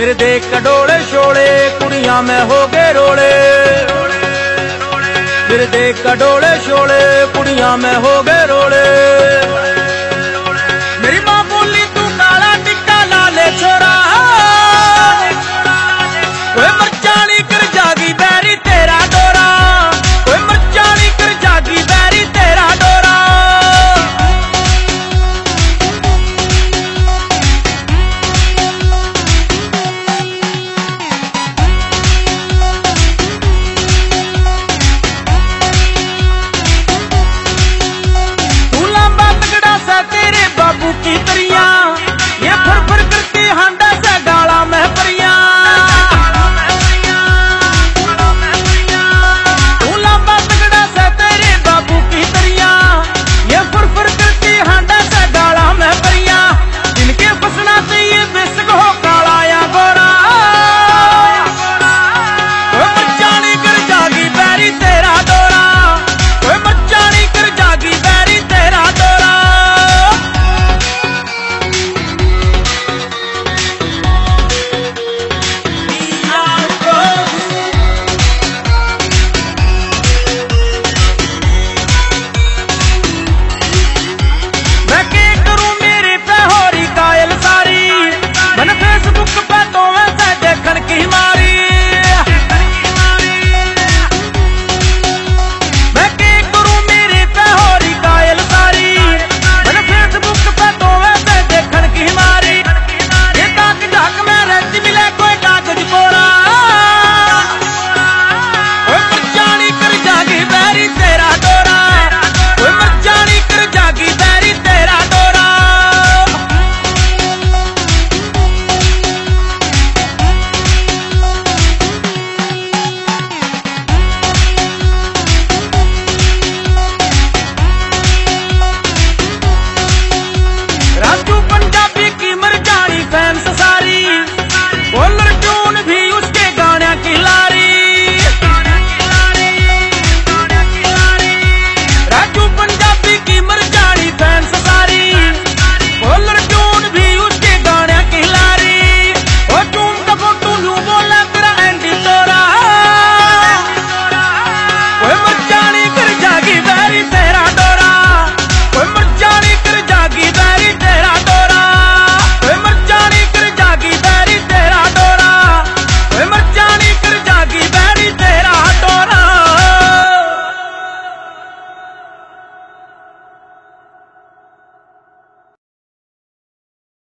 ਮੇਰੇ ਦੇ ਕਡੋਲੇ ਛੋਲੇ, ਕੁੜੀਆਂ ਮੈਂ ਹੋ ਗਏ ਰੋਲੇ। ਮੇਰੇ ਦੇ ਕਡੋਲੇ ਛੋਲੇ, ਕੁੜੀਆਂ ਮੈਂ ਹੋ ਗਏ ਰੋਲੇ।